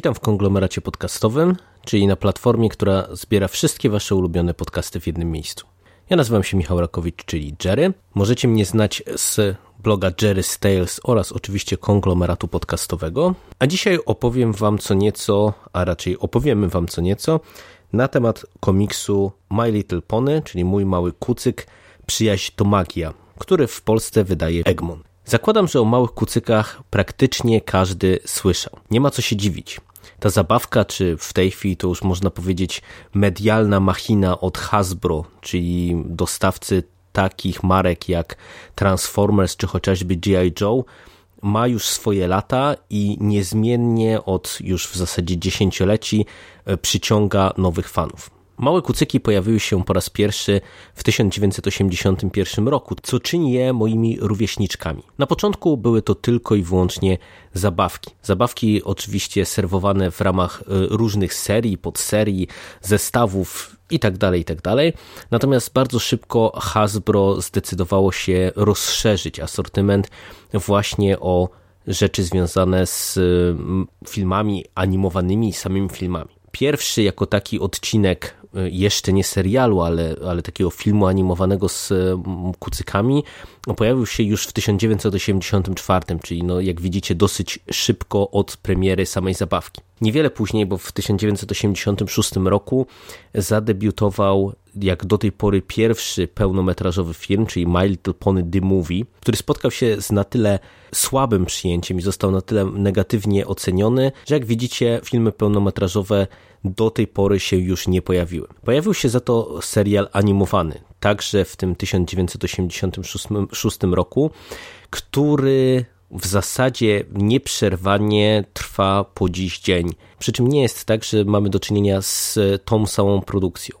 Witam w konglomeracie podcastowym, czyli na platformie, która zbiera wszystkie Wasze ulubione podcasty w jednym miejscu. Ja nazywam się Michał Rakowicz, czyli Jerry. Możecie mnie znać z bloga Jerry's Tales oraz oczywiście konglomeratu podcastowego. A dzisiaj opowiem Wam co nieco, a raczej opowiemy Wam co nieco na temat komiksu My Little Pony, czyli Mój Mały Kucyk, Przyjaźń to Magia, który w Polsce wydaje Egmont. Zakładam, że o małych kucykach praktycznie każdy słyszał. Nie ma co się dziwić. Ta zabawka, czy w tej chwili to już można powiedzieć medialna machina od Hasbro, czyli dostawcy takich marek jak Transformers czy chociażby G.I. Joe, ma już swoje lata i niezmiennie od już w zasadzie dziesięcioleci e, przyciąga nowych fanów. Małe kucyki pojawiły się po raz pierwszy w 1981 roku, co czyni je moimi rówieśniczkami. Na początku były to tylko i wyłącznie zabawki. Zabawki oczywiście serwowane w ramach y, różnych serii, podserii, zestawów itd., tak. Tak Natomiast bardzo szybko Hasbro zdecydowało się rozszerzyć asortyment właśnie o rzeczy związane z filmami animowanymi, samymi filmami. Pierwszy jako taki odcinek y, jeszcze nie serialu, ale, ale takiego filmu animowanego z kucykami pojawił się już w 1984, czyli no, jak widzicie dosyć szybko od premiery samej zabawki. Niewiele później, bo w 1986 roku zadebiutował jak do tej pory pierwszy pełnometrażowy film, czyli My Little Pony The Movie, który spotkał się z na tyle słabym przyjęciem i został na tyle negatywnie oceniony, że jak widzicie filmy pełnometrażowe do tej pory się już nie pojawiły. Pojawił się za to serial animowany, także w tym 1986 roku, który w zasadzie nieprzerwanie trwa po dziś dzień. Przy czym nie jest tak, że mamy do czynienia z tą samą produkcją.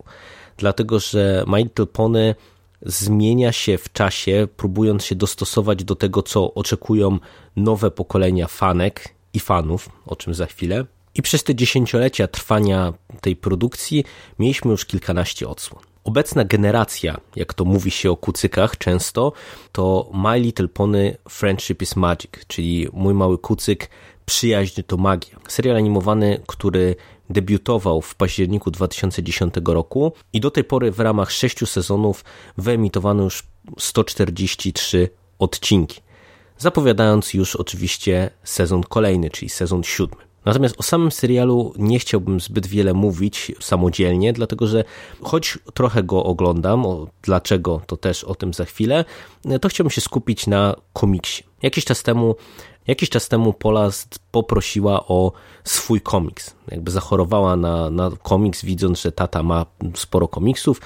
Dlatego, że My Little Pony zmienia się w czasie, próbując się dostosować do tego, co oczekują nowe pokolenia fanek i fanów, o czym za chwilę. I przez te dziesięciolecia trwania tej produkcji mieliśmy już kilkanaście odsłon. Obecna generacja, jak to mówi się o kucykach często, to My Little Pony Friendship is Magic, czyli Mój Mały Kucyk Przyjaźń to Magia. Serial animowany, który debiutował w październiku 2010 roku i do tej pory w ramach sześciu sezonów wyemitowano już 143 odcinki, zapowiadając już oczywiście sezon kolejny, czyli sezon siódmy. Natomiast o samym serialu nie chciałbym zbyt wiele mówić samodzielnie, dlatego że choć trochę go oglądam, o dlaczego to też o tym za chwilę, to chciałbym się skupić na komiksie. Jakiś czas temu Jakiś czas temu Pola poprosiła o swój komiks. Jakby zachorowała na, na komiks, widząc, że tata ma sporo komiksów.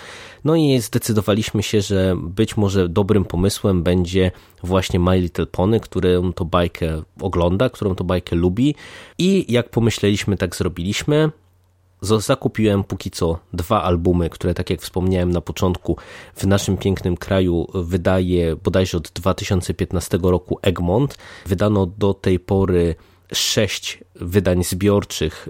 No i zdecydowaliśmy się, że być może dobrym pomysłem będzie właśnie My Little Pony, którą to bajkę ogląda, którą to bajkę lubi. I jak pomyśleliśmy, tak zrobiliśmy zakupiłem póki co dwa albumy, które tak jak wspomniałem na początku w naszym pięknym kraju wydaje bodajże od 2015 roku Egmont. Wydano do tej pory sześć wydań zbiorczych.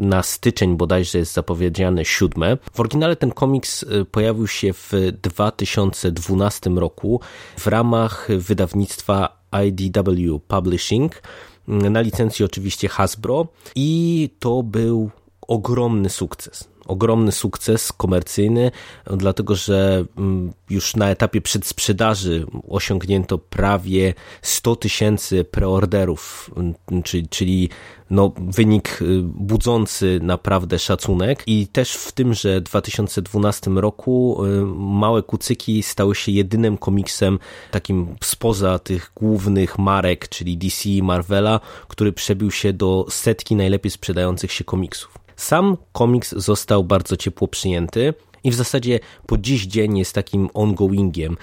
Na styczeń bodajże jest zapowiedziane siódme. W oryginale ten komiks y, pojawił się w 2012 roku w ramach wydawnictwa IDW Publishing na licencji oczywiście Hasbro i to był ogromny sukces. ogromny sukces komercyjny, dlatego że mm, już na etapie przedsprzedaży osiągnięto prawie 100 tysięcy preorderów, mm, czyli, czyli no, wynik y, budzący naprawdę szacunek i też w tymże 2012 roku y, Małe Kucyki stały się jedynym komiksem takim spoza tych głównych marek, czyli DC i Marvela, który przebił się do setki najlepiej sprzedających się komiksów. Sam komiks został bardzo ciepło przyjęty i w zasadzie po dziś dzień jest takim ongoingiem,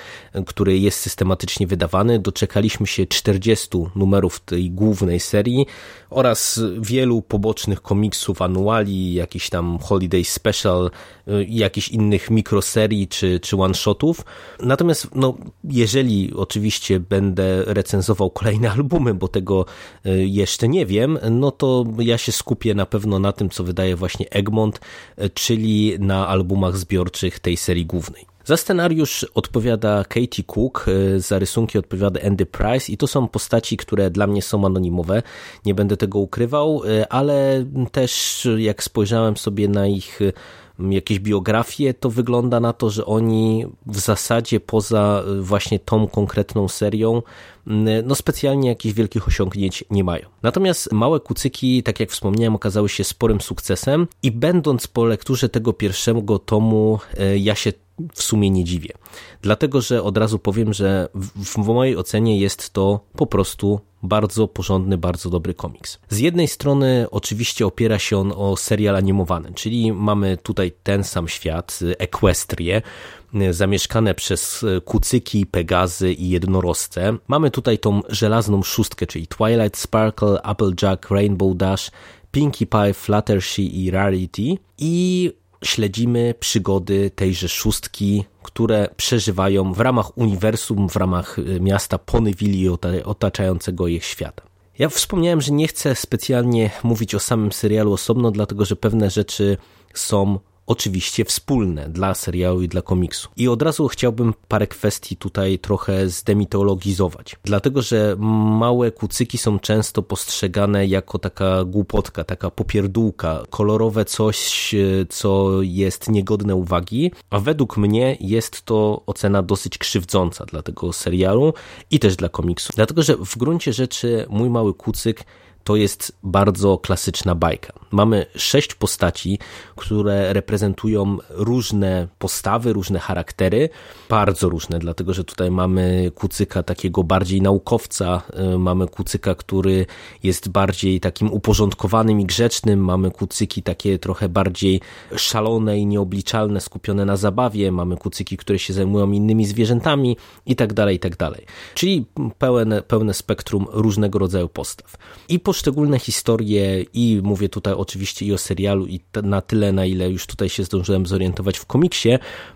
który jest systematycznie wydawany. Doczekaliśmy się 40 numerów tej głównej serii oraz wielu pobocznych komiksów, anuali, jakiś tam Holiday Special, i jakichś innych mikroserii czy, czy one-shotów. Natomiast no, jeżeli oczywiście będę recenzował kolejne albumy, bo tego y, jeszcze nie wiem, no to ja się skupię na pewno na tym, co wydaje właśnie Egmont, y, czyli na albumach zbiorczych tej serii głównej. Za scenariusz odpowiada Katie Cook, y, za rysunki odpowiada Andy Price i to są postaci, które dla mnie są anonimowe, nie będę tego ukrywał, ale też jak spojrzałem sobie na ich jakieś biografie, to wygląda na to, że oni w zasadzie poza właśnie tą konkretną serią no specjalnie jakichś wielkich osiągnięć nie mają. Natomiast małe kucyki, tak jak wspomniałem, okazały się sporym sukcesem i będąc po lekturze tego pierwszego tomu, e, ja się w sumie nie dziwię. Dlatego, że od razu powiem, że w, w mojej ocenie jest to po prostu bardzo porządny, bardzo dobry komiks. Z jednej strony oczywiście opiera się on o serial animowany, czyli mamy tutaj ten sam świat, Equestrię, zamieszkane przez kucyki, pegazy i jednorożce. Mamy tutaj tą żelazną szóstkę, czyli Twilight Sparkle, Applejack, Rainbow Dash, Pinkie Pie, Fluttershy i Rarity i śledzimy przygody tejże szóstki, które przeżywają w ramach uniwersum, w ramach y, miasta Ponyville i otaczającego ich świata. Ja wspomniałem, że nie chcę specjalnie mówić o samym serialu osobno, dlatego że pewne rzeczy są oczywiście wspólne dla serialu i dla komiksu. I od razu chciałbym parę kwestii tutaj trochę zdemitologizować. Dlatego, że małe kucyki są często postrzegane jako taka głupotka, taka popierdółka, kolorowe coś, co jest niegodne uwagi, a według mnie jest to ocena dosyć krzywdząca dla tego serialu i też dla komiksu. Dlatego, że w gruncie rzeczy mój mały kucyk to jest bardzo klasyczna bajka. Mamy sześć postaci, które reprezentują różne postawy, różne charaktery, bardzo różne, dlatego że tutaj mamy kucyka takiego bardziej naukowca, y, mamy kucyka, który jest bardziej takim uporządkowanym i grzecznym, mamy kucyki takie trochę bardziej szalone i nieobliczalne, skupione na zabawie, mamy kucyki, które się zajmują innymi zwierzętami i tak dalej, i tak dalej. Czyli pełne, pełne spektrum różnego rodzaju postaw. I po poszczególne historie i mówię tutaj oczywiście i o serialu i na tyle, na ile już tutaj się zdążyłem zorientować w komiksie,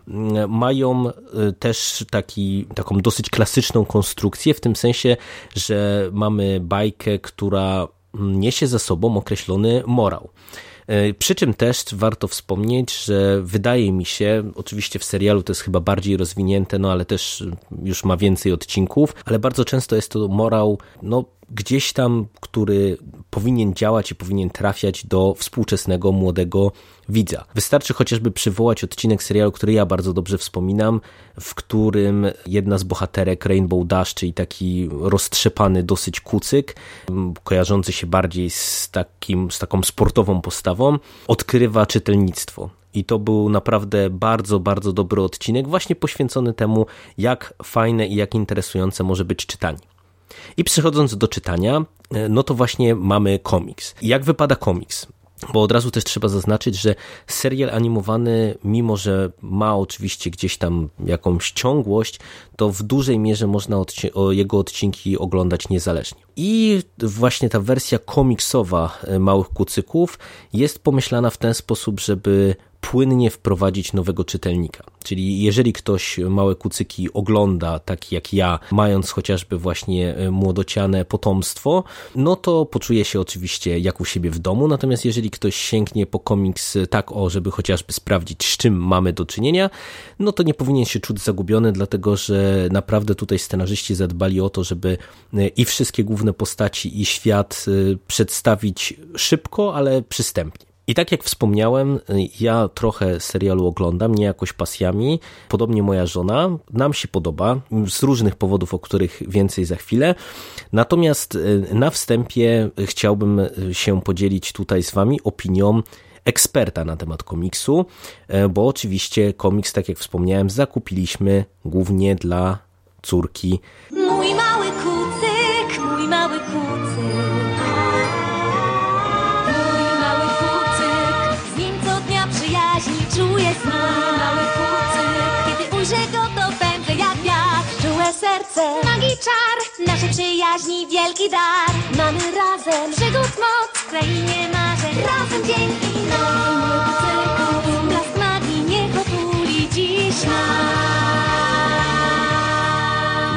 mm, mają y, też taki, taką dosyć klasyczną konstrukcję, w tym sensie, że mamy bajkę, która niesie za sobą określony morał. E, przy czym też warto wspomnieć, że wydaje mi się, oczywiście w serialu to jest chyba bardziej rozwinięte, no ale też już ma więcej odcinków, ale bardzo często jest to morał, no gdzieś tam, który powinien działać i powinien trafiać do współczesnego młodego widza. Wystarczy chociażby przywołać odcinek serialu, który ja bardzo dobrze wspominam, w którym jedna z bohaterek Rainbow Dash, czyli taki roztrzepany dosyć kucyk, kojarzący się bardziej z, takim, z taką sportową postawą, odkrywa czytelnictwo. I to był naprawdę bardzo, bardzo dobry odcinek, właśnie poświęcony temu, jak fajne i jak interesujące może być czytanie. I przechodząc do czytania, e, no to właśnie mamy komiks. Jak wypada komiks? Bo od razu też trzeba zaznaczyć, że serial animowany, mimo że ma oczywiście gdzieś tam jakąś ciągłość, to w dużej mierze można jego odcinki oglądać niezależnie. I właśnie ta wersja komiksowa e, Małych Kucyków jest pomyślana w ten sposób, żeby płynnie wprowadzić nowego czytelnika. Czyli jeżeli ktoś małe kucyki ogląda, tak jak ja, mając chociażby właśnie e, młodociane potomstwo, no to poczuje się oczywiście jak u siebie w domu. Natomiast jeżeli ktoś sięgnie po komiks tak o, żeby chociażby sprawdzić, z czym mamy do czynienia, no to nie powinien się czuć zagubiony, dlatego że naprawdę tutaj scenarzyści zadbali o to, żeby e, i wszystkie główne postaci, i świat e, przedstawić szybko, ale przystępnie. I tak jak wspomniałem, ja trochę serialu oglądam, nie jakoś pasjami. Podobnie moja żona. Nam się podoba z różnych powodów, o których więcej za chwilę. Natomiast e, na wstępie chciałbym się podzielić tutaj z Wami opinią eksperta na temat komiksu, bo oczywiście komiks, tak jak wspomniałem, zakupiliśmy głównie dla córki. Mój mały kucyk, mój mały kucyk. Czuję smak. Mały kucyk, kiedy ujrzę go, to pędzę jak wiatr. Czułe serce, magii czar, naszej przyjaźni wielki dar. Mamy razem przygód moc w krainie marzeń. Razem dzięki nam, mój kucyku, blask magii niech otuli dziś nas.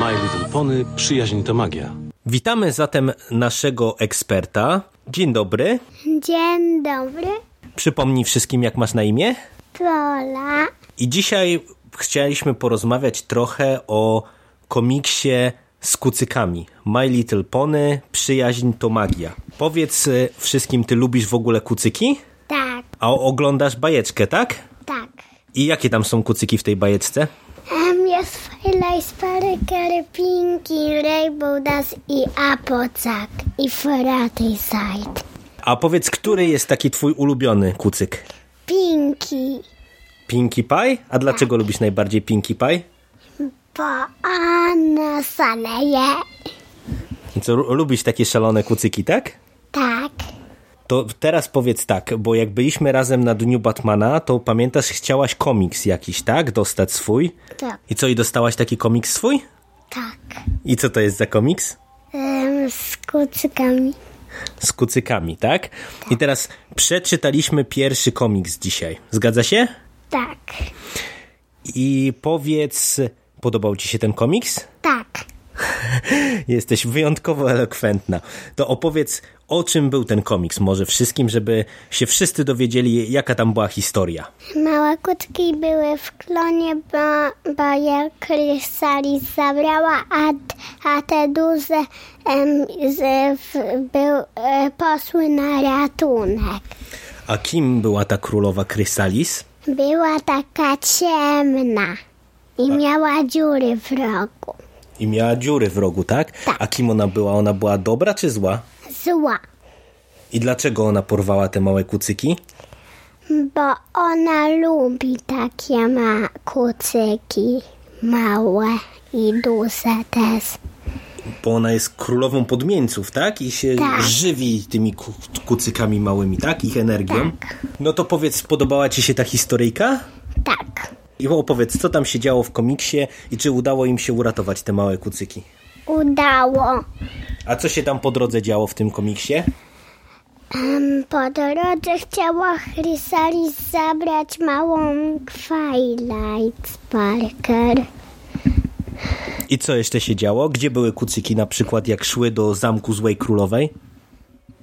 My Little Pony, przyjaźń to magia. Witamy zatem naszego eksperta. Dzień dobry. Dzień dobry, Przypomnij wszystkim, jak masz na imię. I dzisiaj chcieliśmy porozmawiać trochę o komiksie z kucykami. My Little Pony, przyjaźń to magia. Powiedz y, wszystkim, ty lubisz w ogóle kucyki? Tak, A oglądasz bajeczkę, tak? tak. I jakie tam są kucyki w tej bajeczce? Um, jest Firelight Sparker, Pinky, Rainbow Dash i Applejack i Friday Side. A powiedz, który jest taki twój ulubiony kucyk? Pinky, Pinkie Pie? A dlaczego lubisz najbardziej Pinkie Pie? bo ona szaleje. I Co, lu- lubisz takie szalone kucyki, tak? Tak, To teraz powiedz tak, bo jak byliśmy razem na Dniu Batmana, to pamiętasz, chciałaś komiks jakiś, tak? Dostać swój? tak, I co, i dostałaś taki komiks swój? tak. I co to jest za komiks? Um, z kucykami. Z kucykami, tak? I teraz przeczytaliśmy pierwszy komiks dzisiaj. Zgadza się? Tak, I powiedz, podobał ci się ten komiks? tak. Jesteś wyjątkowo elokwentna. To opowiedz, o czym był ten komiks, może wszystkim, żeby się wszyscy dowiedzieli, jaka tam była historia. Małe kutki były w klonie, bo, bo je Chrysalis zabrała, a, a te duże em, z, w, był, e, poszły na ratunek. A kim była ta królowa Chrysalis? Była taka ciemna i miała dziury w rogu. I miała dziury w rogu, tak? A kim ona była? Ona była dobra czy zła? Zła, I dlaczego ona porwała te małe kucyki? bo ona lubi takie ma kucyki małe i duże też. Bo ona jest królową podmieńców, tak? I się Tak. żywi tymi ku kucykami małymi, tak? Ich energią. No to powiedz, podobała ci się ta historyjka? Tak, I opowiedz, co tam się działo w komiksie i czy udało im się uratować te małe kucyki? udało. A co się tam po drodze działo w tym komiksie? Em, Po drodze chciała Chrysalis zabrać małą Twilight Parker. I co jeszcze się działo? Gdzie były kucyki na przykład jak szły do zamku złej królowej?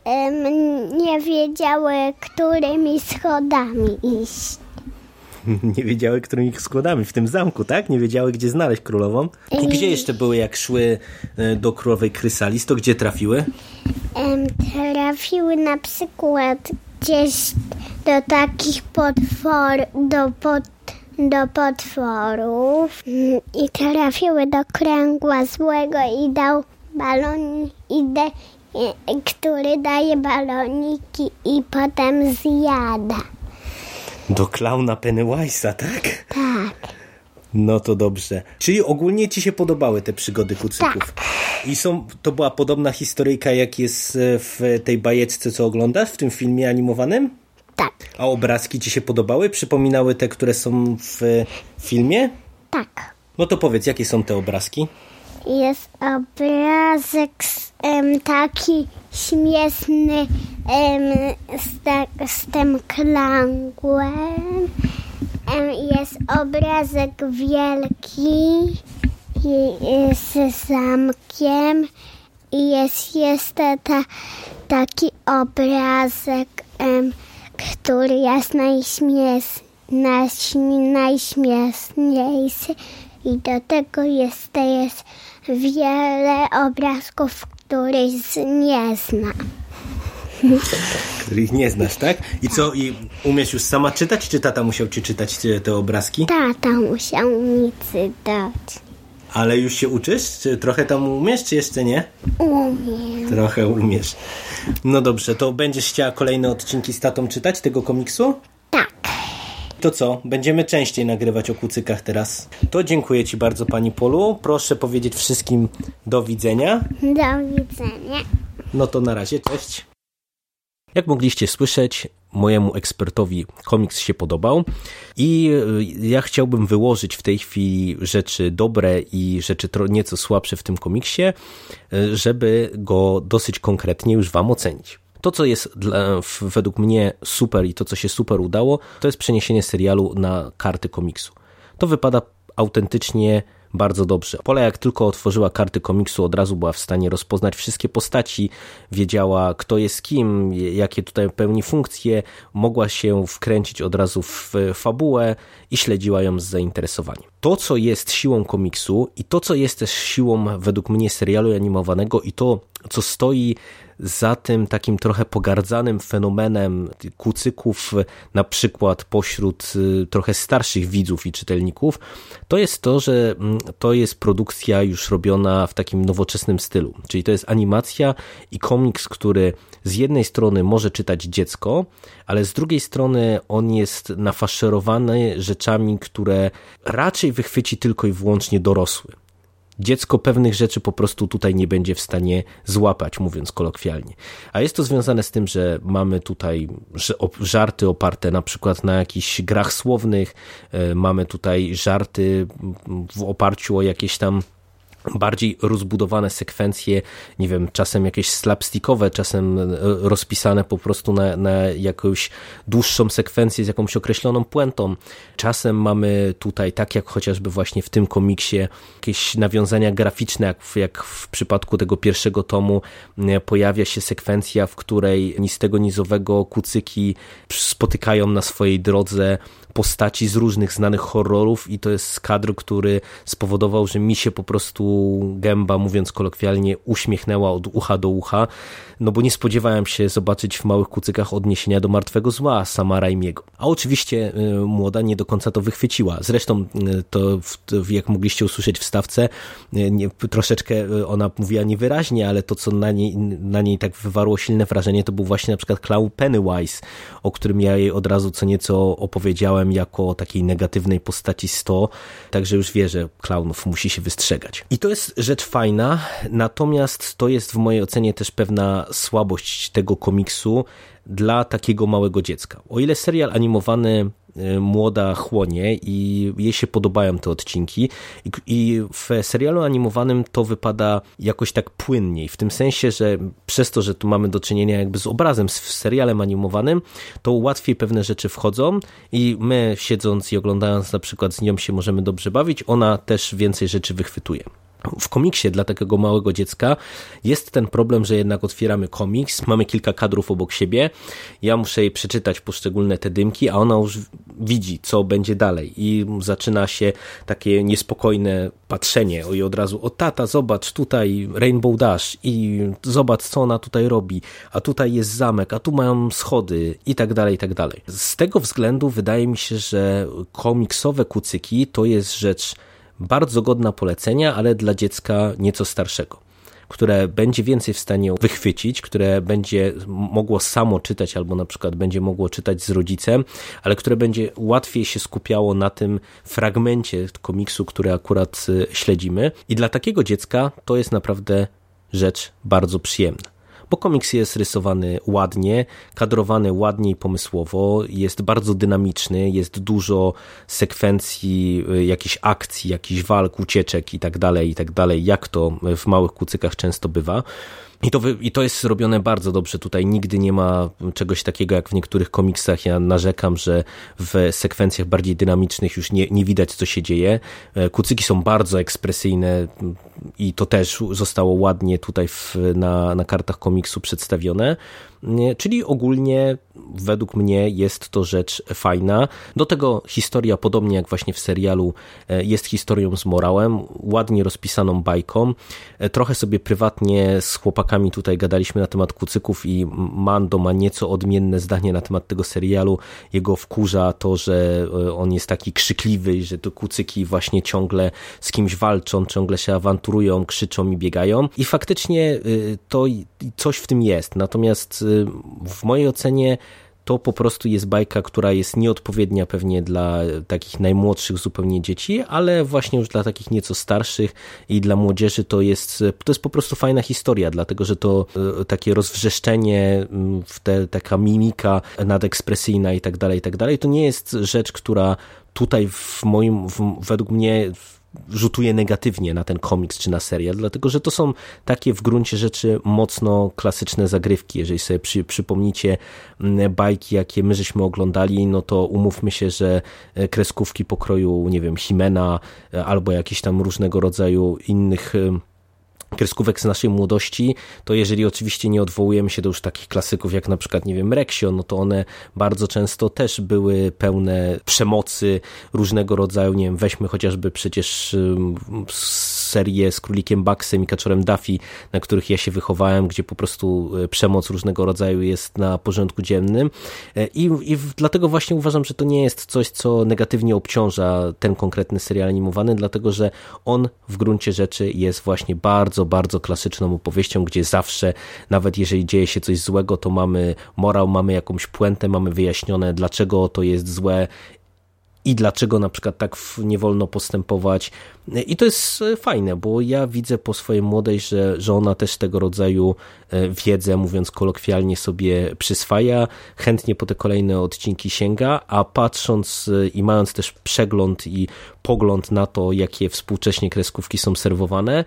Em, nie wiedziały, którymi schodami iść. Nie wiedziały, którymi składami w tym zamku, tak? Nie wiedziały, gdzie znaleźć królową. I gdzie jeszcze były, jak szły e, do królowej Krysalis, to gdzie trafiły? Trafiły na przykład gdzieś do takich potwor, do, pot, do potworów Mm, i trafiły do kręgła złego i dał balon, i de, który daje baloniki i potem zjada. Do klauna Pennywise'a, tak? Tak, No to dobrze. Czyli ogólnie ci się podobały te przygody kucyków? I są, to była podobna historyjka, jak jest e, w tej bajeczce, co oglądasz, w tym filmie animowanym? tak, A obrazki ci się podobały? Przypominały te, które są w e, filmie? tak. No to powiedz, jakie są te obrazki? Jest obrazek z, em, taki śmieszny z, ta, z tym klangłem. Em, jest obrazek wielki z zamkiem i jest jeszcze ta, taki obrazek, który jest najśmiesz, najśmie- najśmieszniejszy i do tego jest, jest wiele obrazków, których nie znam. Których nie znasz, tak? I co, i umiesz już sama czytać, czy tata musiał ci czytać te, obrazki? Tata musiał mi czytać. Ale już się uczysz? Czy trochę tam umiesz, czy jeszcze nie? Umiem. Trochę umiesz. No dobrze, to będziesz chciała kolejne odcinki z tatą czytać tego komiksu? Tak. To co, będziemy częściej nagrywać o kucykach teraz. To dziękuję Ci bardzo Pani Polu. Proszę powiedzieć wszystkim do widzenia. Do widzenia. No to na razie, cześć. Jak mogliście słyszeć, mojemu ekspertowi komiks się podobał i y, ja chciałbym wyłożyć w tej chwili rzeczy dobre i rzeczy nieco słabsze w tym komiksie, y, żeby go dosyć konkretnie już Wam ocenić. To, co jest dla, według mnie super i to, co się super udało, to jest przeniesienie serialu na karty komiksu. To wypada autentycznie bardzo dobrze. Pola jak tylko otworzyła karty komiksu, od razu była w stanie rozpoznać wszystkie postaci, wiedziała kto jest kim, jakie tutaj pełni funkcje, mogła się wkręcić od razu w fabułę i śledziła ją z zainteresowaniem. To, co jest siłą komiksu i to, co jest też siłą według mnie serialu animowanego i to, co stoi za tym takim trochę pogardzanym fenomenem kucyków, na przykład pośród y, trochę starszych widzów i czytelników, to jest to, że mm, to jest produkcja już robiona w takim nowoczesnym stylu. Czyli to jest animacja i komiks, który z jednej strony może czytać dziecko, ale z drugiej strony on jest nafaszerowany rzeczami, które raczej wychwyci tylko i wyłącznie dorosły dziecko pewnych rzeczy po prostu tutaj nie będzie w stanie złapać, mówiąc kolokwialnie. A jest to związane z tym, że mamy tutaj żarty oparte na przykład na jakichś grach słownych, e, mamy tutaj żarty w oparciu o jakieś tam bardziej rozbudowane sekwencje, nie wiem, czasem jakieś slapstickowe, czasem e, rozpisane po prostu na, na jakąś dłuższą sekwencję z jakąś określoną puentą. Czasem mamy tutaj, tak jak chociażby właśnie w tym komiksie, jakieś nawiązania graficzne, jak w, jak w przypadku tego pierwszego tomu pojawia się sekwencja, w której ni z tego nizowego kucyki spotykają na swojej drodze postaci z różnych znanych horrorów i to jest kadr, który spowodował, że mi się po prostu gęba, mówiąc kolokwialnie, uśmiechnęła od ucha do ucha, no bo nie spodziewałem się zobaczyć w Małych Kucykach odniesienia do Martwego Zła sama Raimiego. A oczywiście y, młoda nie do końca to wychwyciła. Zresztą y, to, jak mogliście usłyszeć w stawce, y, nie, troszeczkę ona mówiła niewyraźnie, ale to, co na niej, na niej tak wywarło silne wrażenie, to był właśnie na przykład Clown Pennywise, o którym ja jej od razu co nieco opowiedziałem jako takiej negatywnej postaci 100, także już wie, że klaunów musi się wystrzegać. I to jest rzecz fajna, natomiast to jest w mojej ocenie też pewna słabość tego komiksu dla takiego małego dziecka. O ile serial animowany Y, młoda chłonie i jej się podobają te odcinki i w serialu animowanym to wypada jakoś tak płynniej, w tym sensie, że przez to, że tu mamy do czynienia jakby z obrazem, z serialem animowanym, to łatwiej pewne rzeczy wchodzą i my siedząc i oglądając na przykład z nią się możemy dobrze bawić, ona też więcej rzeczy wychwytuje w komiksie dla takiego małego dziecka jest ten problem, że jednak otwieramy komiks, mamy kilka kadrów obok siebie, ja muszę jej przeczytać poszczególne te dymki, a ona już widzi, co będzie dalej. I zaczyna się takie niespokojne patrzenie. I od razu, o tata, zobacz, tutaj Rainbow Dash i zobacz, co ona tutaj robi, a tutaj jest zamek, a tu mają schody i tak dalej, i tak dalej. Z tego względu wydaje mi się, że komiksowe kucyki to jest rzecz bardzo godna polecenia, ale dla dziecka nieco starszego które będzie więcej w stanie wychwycić, które będzie mogło samo czytać, albo na przykład będzie mogło czytać z rodzicem, ale które będzie łatwiej się skupiało na tym fragmencie komiksu, który akurat y, śledzimy. I dla takiego dziecka to jest naprawdę rzecz bardzo przyjemna bo komiks jest rysowany ładnie, kadrowany ładnie i pomysłowo, jest bardzo dynamiczny, jest dużo sekwencji, y, jakichś akcji, jakichś walk, ucieczek i tak dalej, i tak dalej, jak to w małych kucykach często bywa. I to, I to jest zrobione bardzo dobrze. Tutaj nigdy nie ma czegoś takiego jak w niektórych komiksach. Ja narzekam, że w sekwencjach bardziej dynamicznych już nie, nie widać, co się dzieje. E, kucyki są bardzo ekspresyjne i to też zostało ładnie tutaj w, na, na kartach komiksu przedstawione. Czyli ogólnie według mnie jest to rzecz fajna. Do tego historia, podobnie jak właśnie w serialu, e, jest historią z morałem, ładnie rozpisaną bajką. E, trochę sobie prywatnie z chłopakami tutaj gadaliśmy na temat kucyków i Mando ma nieco odmienne zdanie na temat tego serialu. Jego wkurza to, że e, on jest taki krzykliwy, że to kucyki właśnie ciągle z kimś walczą, ciągle się awanturują, krzyczą i biegają. I faktycznie to coś w tym jest. Natomiast w mojej ocenie to po prostu jest bajka, która jest nieodpowiednia pewnie dla takich najmłodszych zupełnie dzieci, ale właśnie już dla takich nieco starszych i dla młodzieży to jest, to jest po prostu fajna historia, dlatego że to e, takie rozwrzeszczenie, te, taka mimika nadekspresyjna i tak dalej, i tak dalej, to nie jest rzecz, która tutaj w moim, w, według mnie rzutuje negatywnie na ten komiks czy na serial, dlatego że to są takie w gruncie rzeczy mocno klasyczne zagrywki. Jeżeli sobie przy, przypomnicie mm, bajki, jakie my żeśmy oglądali, no to umówmy się, że e, kreskówki pokroju, nie wiem, Himena e, albo jakieś tam różnego rodzaju innych e, kreskówek z naszej młodości, to jeżeli oczywiście nie odwołujemy się do już takich klasyków jak na przykład, nie wiem, Rexio, no to one bardzo często też były pełne przemocy różnego rodzaju, nie wiem, weźmy chociażby przecież serię z Królikiem Baxem i Kaczorem Duffy, na których ja się wychowałem, gdzie po prostu e, przemoc różnego rodzaju jest na porządku dziennym e, i, i dlatego właśnie uważam, że to nie jest coś, co negatywnie obciąża ten konkretny serial animowany, dlatego, że on w gruncie rzeczy jest właśnie bardzo bardzo, klasyczną opowieścią, gdzie zawsze, nawet jeżeli dzieje się coś złego, to mamy morał, mamy jakąś puentę, mamy wyjaśnione, dlaczego to jest złe i dlaczego na przykład tak nie wolno postępować. I to jest e, fajne, bo ja widzę po swojej młodej, że, że ona też tego rodzaju e, wiedzę, mówiąc kolokwialnie, sobie przyswaja, chętnie po te kolejne odcinki sięga, a patrząc e, i mając też przegląd i pogląd na to, jakie współcześnie kreskówki są serwowane,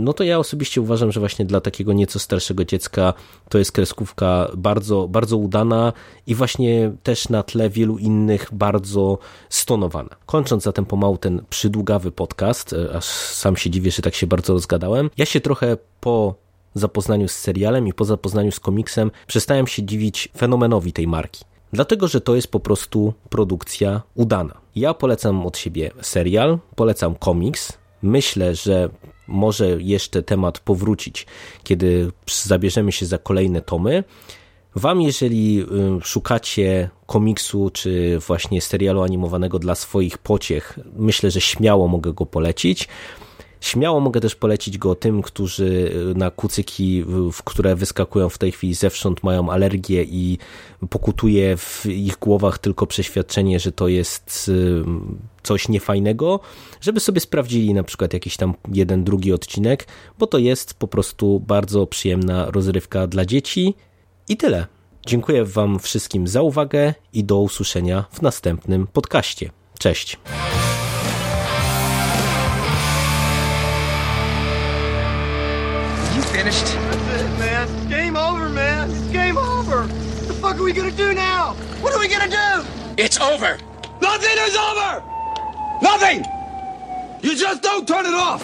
no to ja osobiście uważam, że właśnie dla takiego nieco starszego dziecka to jest kreskówka bardzo, bardzo udana i właśnie też na tle wielu innych bardzo stonowana. Kończąc zatem pomału ten przydługawy podcast, e, aż sam się dziwię, że tak się bardzo rozgadałem, ja się trochę po zapoznaniu z serialem i po zapoznaniu z komiksem przestałem się dziwić fenomenowi tej marki. Dlatego, że to jest po prostu produkcja udana. Ja polecam od siebie serial, polecam komiks. Myślę, że może jeszcze temat powrócić, kiedy zabierzemy się za kolejne tomy. Wam, jeżeli szukacie komiksu czy właśnie serialu animowanego dla swoich pociech, myślę, że śmiało mogę go polecić. Śmiało mogę też polecić go tym, którzy y, na kucyki, w które wyskakują w tej chwili zewsząd, mają alergię i pokutuje w ich głowach tylko przeświadczenie, że to jest y, coś niefajnego, żeby sobie sprawdzili na przykład jakiś tam jeden, drugi odcinek, bo to jest po prostu bardzo przyjemna rozrywka dla dzieci i tyle. Dziękuję Wam wszystkim za uwagę i do usłyszenia w następnym podcaście. Cześć. You finished? That's it, man. It's game over, man. It's game over. What the fuck are we gonna do now? What are we gonna do? It's over. Nothing is over. Nothing. You just don't turn it off.